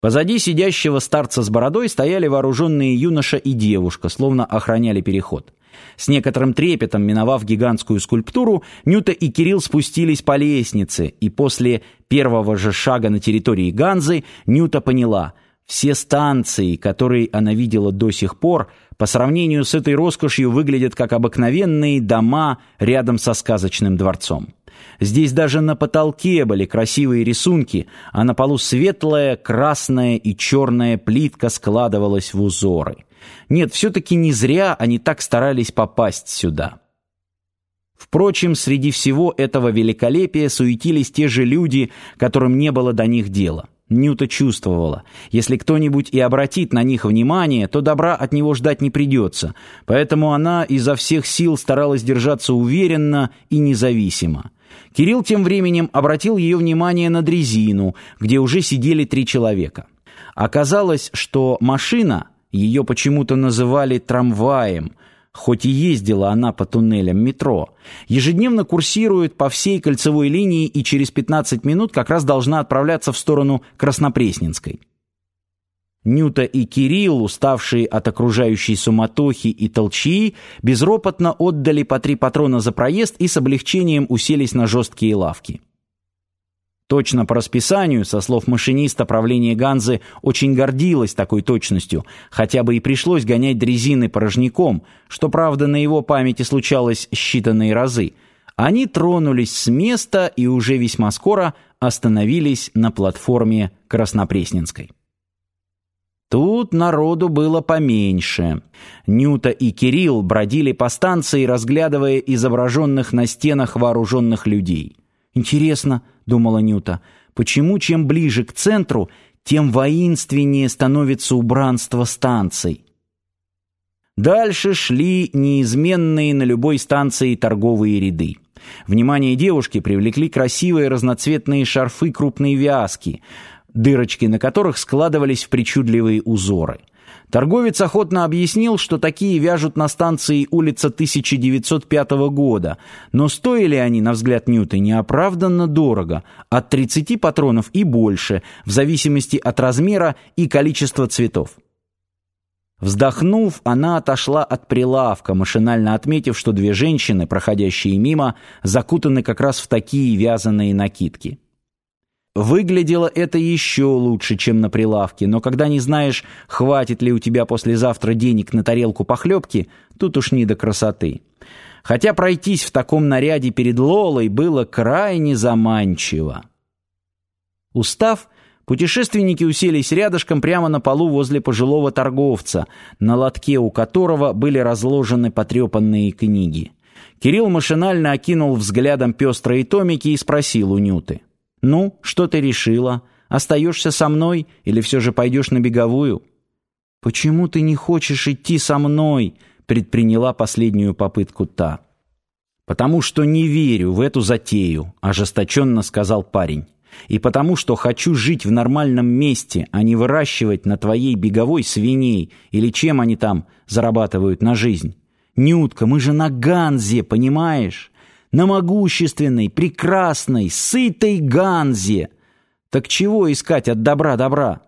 Позади сидящего старца с бородой стояли вооруженные юноша и девушка, словно охраняли переход. С некоторым трепетом, миновав гигантскую скульптуру, Нюта и Кирилл спустились по лестнице, и после первого же шага на территории Ганзы Нюта поняла – все станции, которые она видела до сих пор, по сравнению с этой роскошью выглядят как обыкновенные дома рядом со сказочным дворцом. Здесь даже на потолке были красивые рисунки, а на полу светлая, красная и черная плитка складывалась в узоры. Нет, все-таки не зря они так старались попасть сюда. Впрочем, среди всего этого великолепия суетились те же люди, которым не было до них дела. Нюта чувствовала, если кто-нибудь и обратит на них внимание, то добра от него ждать не придется, поэтому она изо всех сил старалась держаться уверенно и независимо. Кирилл тем временем обратил ее внимание на дрезину, где уже сидели три человека. Оказалось, что машина, ее почему-то называли трамваем – хоть и ездила она по туннелям метро, ежедневно курсирует по всей кольцевой линии и через 15 минут как раз должна отправляться в сторону Краснопресненской. Нюта и Кирилл, уставшие от окружающей суматохи и толчии, безропотно отдали по три патрона за проезд и с облегчением уселись на жесткие лавки. Точно по расписанию, со слов машиниста, правление Ганзы очень гордилось такой точностью, хотя бы и пришлось гонять дрезины порожняком, что, правда, на его памяти случалось считанные разы. Они тронулись с места и уже весьма скоро остановились на платформе Краснопресненской. Тут народу было поменьше. Нюта и Кирилл бродили по станции, разглядывая изображенных на стенах вооруженных людей. Интересно, думала Нюта, почему чем ближе к центру, тем воинственнее становится убранство станций. Дальше шли неизменные на любой станции торговые ряды. Внимание девушки привлекли красивые разноцветные шарфы крупной вязки, дырочки на которых складывались в причудливые узоры – Торговец охотно объяснил, что такие вяжут на станции улица 1905 года, но стоили они, на взгляд Ньюта, неоправданно дорого, от 30 патронов и больше, в зависимости от размера и количества цветов. Вздохнув, она отошла от прилавка, машинально отметив, что две женщины, проходящие мимо, закутаны как раз в такие вязаные накидки. Выглядело это еще лучше, чем на прилавке, но когда не знаешь, хватит ли у тебя послезавтра денег на тарелку похлебки, тут уж не до красоты. Хотя пройтись в таком наряде перед Лолой было крайне заманчиво. Устав, путешественники уселись рядышком прямо на полу возле пожилого торговца, на лотке у которого были разложены потрепанные книги. Кирилл машинально окинул взглядом пестрые томики и спросил у Нюты. «Ну, что ты решила? Остаешься со мной или все же пойдешь на беговую?» «Почему ты не хочешь идти со мной?» предприняла последнюю попытку та. «Потому что не верю в эту затею», ожесточенно сказал парень. «И потому что хочу жить в нормальном месте, а не выращивать на твоей беговой свиней или чем они там зарабатывают на жизнь. Нютка, мы же на Ганзе, понимаешь? На могущественной, прекрасной, сытой Ганзе. Так чего искать от добра добра?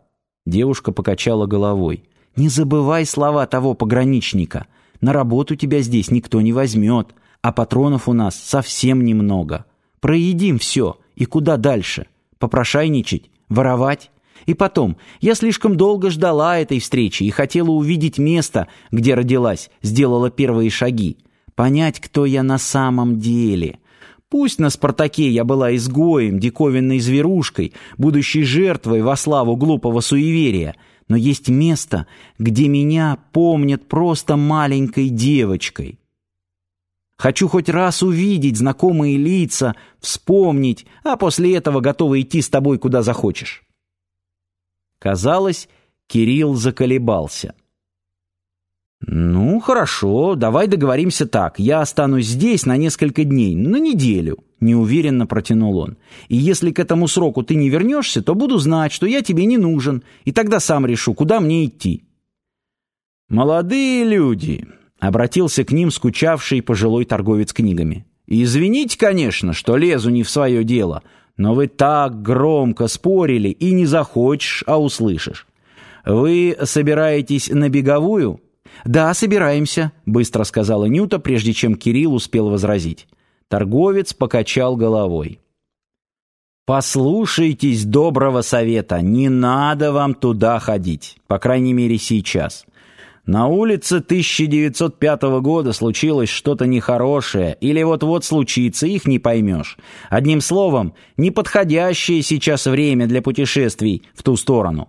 Девушка покачала головой. Не забывай слова того пограничника. На работу тебя здесь никто не возьмет, а патронов у нас совсем немного. Проедим все, и куда дальше? Попрошайничать? Воровать? И потом, я слишком долго ждала этой встречи и хотела увидеть место, где родилась, сделала первые шаги понять, кто я на самом деле. Пусть на «Спартаке» я была изгоем, диковинной зверушкой, будущей жертвой во славу глупого суеверия, но есть место, где меня помнят просто маленькой девочкой. Хочу хоть раз увидеть знакомые лица, вспомнить, а после этого готова идти с тобой куда захочешь. Казалось, Кирилл заколебался. «Ну, хорошо, давай договоримся так. Я останусь здесь на несколько дней, на неделю», — неуверенно протянул он. «И если к этому сроку ты не вернешься, то буду знать, что я тебе не нужен, и тогда сам решу, куда мне идти». «Молодые люди», — обратился к ним скучавший пожилой торговец книгами. «Извините, конечно, что лезу не в свое дело, Но вы так громко спорили, и не захочешь, а услышишь. Вы собираетесь на беговую? Да, собираемся, быстро сказала Нюта, прежде чем Кирилл успел возразить. Торговец покачал головой. Послушайтесь доброго совета, не надо вам туда ходить, по крайней мере сейчас. На улице 1905 года случилось что-то нехорошее, или вот-вот случится, их не поймешь. Одним словом, неподходящее сейчас время для путешествий в ту сторону.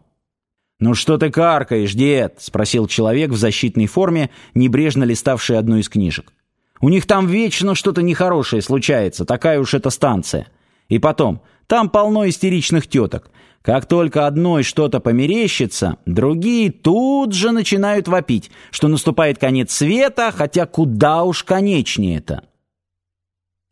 «Ну что ты каркаешь, дед?» — спросил человек в защитной форме, небрежно листавший одну из книжек. «У них там вечно что-то нехорошее случается, такая уж эта станция. И потом, там полно истеричных теток. Как только одной что-то померещится, другие тут же начинают вопить, что наступает конец света, хотя куда уж конечнее это.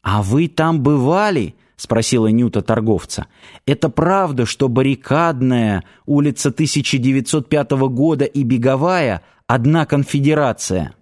«А вы там бывали?» — спросила Нюта торговца. «Это правда, что баррикадная улица 1905 года и беговая — одна конфедерация?»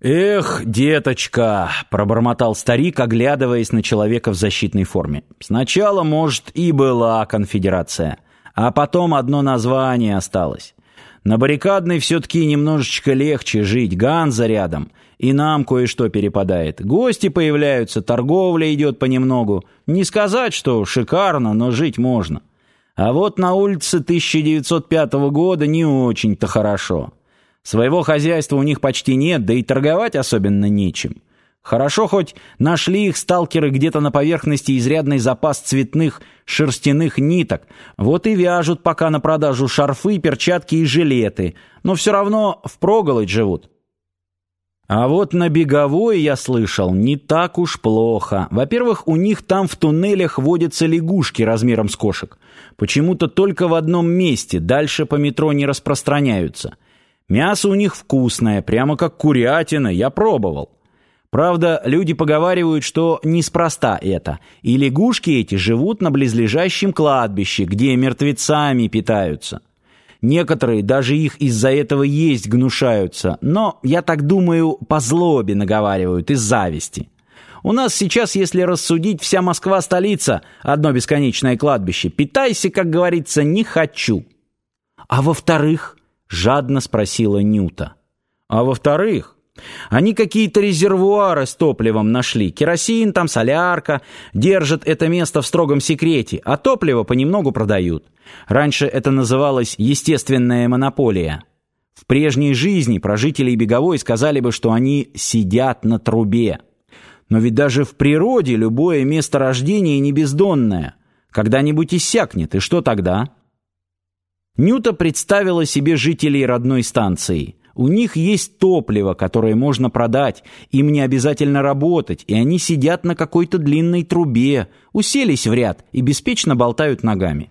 «Эх, деточка!» — пробормотал старик, оглядываясь на человека в защитной форме. «Сначала, может, и была конфедерация, а потом одно название осталось. На баррикадной все-таки немножечко легче жить, Ганза рядом, и нам кое-что перепадает. Гости появляются, торговля идет понемногу. Не сказать, что шикарно, но жить можно. А вот на улице 1905 года не очень-то хорошо». Своего хозяйства у них почти нет, да и торговать особенно нечем. Хорошо хоть нашли их сталкеры где-то на поверхности изрядный запас цветных шерстяных ниток. Вот и вяжут пока на продажу шарфы, перчатки и жилеты. Но все равно впроголодь живут. А вот на беговой, я слышал, не так уж плохо. Во-первых, у них там в туннелях водятся лягушки размером с кошек. Почему-то только в одном месте, дальше по метро не распространяются. Мясо у них вкусное, прямо как курятина, я пробовал. Правда, люди поговаривают, что неспроста это, и лягушки эти живут на близлежащем кладбище, где мертвецами питаются. Некоторые даже их из-за этого есть гнушаются, но, я так думаю, по злобе наговаривают, из зависти. У нас сейчас, если рассудить, вся Москва столица, одно бесконечное кладбище. Питайся, как говорится, не хочу. А во-вторых, жадно спросила Нюта. А во-вторых, они какие-то резервуары с топливом нашли. Керосин там, солярка. Держат это место в строгом секрете, а топливо понемногу продают. Раньше это называлось естественная монополия. В прежней жизни про жителей Беговой сказали бы, что они сидят на трубе. Но ведь даже в природе любое место рождения не бездонное. Когда-нибудь иссякнет, и что тогда? Нюта представила себе жителей родной станции. У них есть топливо, которое можно продать, им не обязательно работать, и они сидят на какой-то длинной трубе, уселись в ряд и беспечно болтают ногами.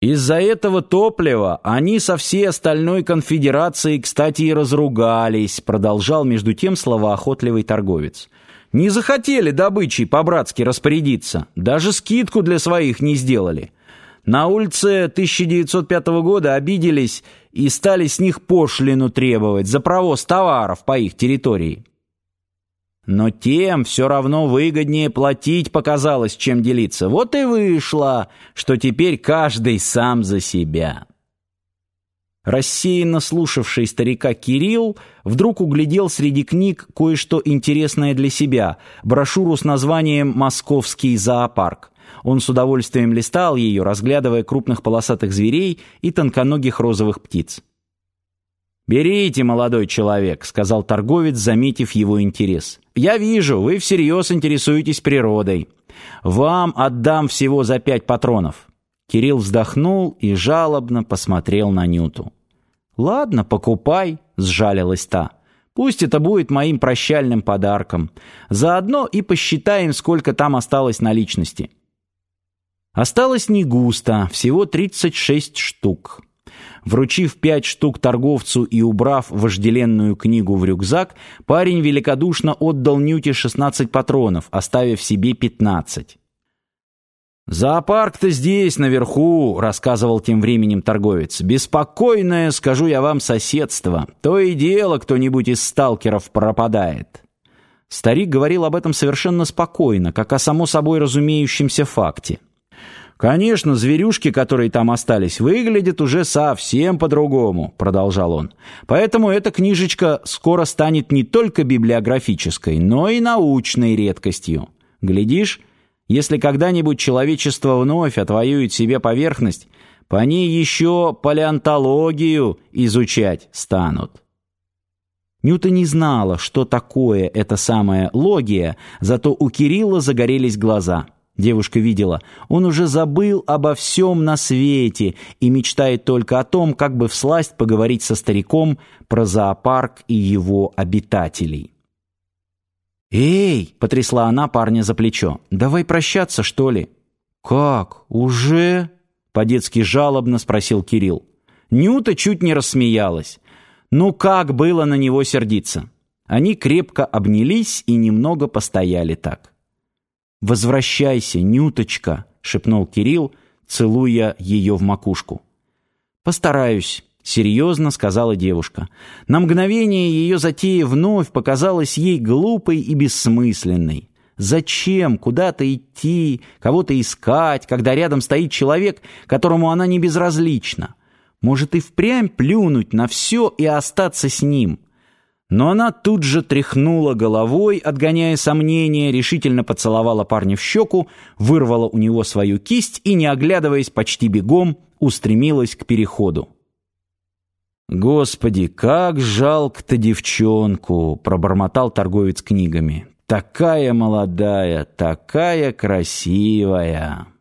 Из-за этого топлива они со всей остальной конфедерацией, кстати, и разругались, продолжал между тем словоохотливый торговец. Не захотели добычей по-братски распорядиться, даже скидку для своих не сделали. На улице 1905 года обиделись и стали с них пошлину требовать за провоз товаров по их территории. Но тем все равно выгоднее платить показалось, чем делиться. Вот и вышло, что теперь каждый сам за себя. Рассеянно слушавший старика Кирилл вдруг углядел среди книг кое-что интересное для себя, брошюру с названием «Московский зоопарк». Он с удовольствием листал ее, разглядывая крупных полосатых зверей и тонконогих розовых птиц. «Берите, молодой человек», — сказал торговец, заметив его интерес. «Я вижу, вы всерьез интересуетесь природой. Вам отдам всего за пять патронов». Кирилл вздохнул и жалобно посмотрел на Нюту. «Ладно, покупай», — сжалилась та. «Пусть это будет моим прощальным подарком. Заодно и посчитаем, сколько там осталось наличности». Осталось не густо, всего 36 штук. Вручив пять штук торговцу и убрав вожделенную книгу в рюкзак, парень великодушно отдал Нюте 16 патронов, оставив себе 15. «Зоопарк-то здесь, наверху», — рассказывал тем временем торговец. «Беспокойное, скажу я вам, соседство. То и дело кто-нибудь из сталкеров пропадает». Старик говорил об этом совершенно спокойно, как о само собой разумеющемся факте. «Конечно, зверюшки, которые там остались, выглядят уже совсем по-другому», — продолжал он. «Поэтому эта книжечка скоро станет не только библиографической, но и научной редкостью. Глядишь, если когда-нибудь человечество вновь отвоюет себе поверхность, по ней еще палеонтологию изучать станут». Нюта не знала, что такое эта самая логия, зато у Кирилла загорелись глаза. Девушка видела, он уже забыл обо всем на свете и мечтает только о том, как бы всласть поговорить со стариком про зоопарк и его обитателей. «Эй!» — потрясла она парня за плечо. «Давай прощаться, что ли?» «Как? Уже?» — по-детски жалобно спросил Кирилл. Нюта чуть не рассмеялась. Ну как было на него сердиться? Они крепко обнялись и немного постояли так. «Возвращайся, Нюточка», — шепнул Кирилл, целуя ее в макушку. «Постараюсь», — серьезно сказала девушка. На мгновение ее затея вновь показалась ей глупой и бессмысленной. Зачем куда-то идти, кого-то искать, когда рядом стоит человек, которому она не безразлична? Может и впрямь плюнуть на все и остаться с ним. Но она тут же тряхнула головой, отгоняя сомнения, решительно поцеловала парня в щеку, вырвала у него свою кисть и, не оглядываясь почти бегом, устремилась к переходу. «Господи, как жалко-то девчонку!» — пробормотал торговец книгами. «Такая молодая, такая красивая!»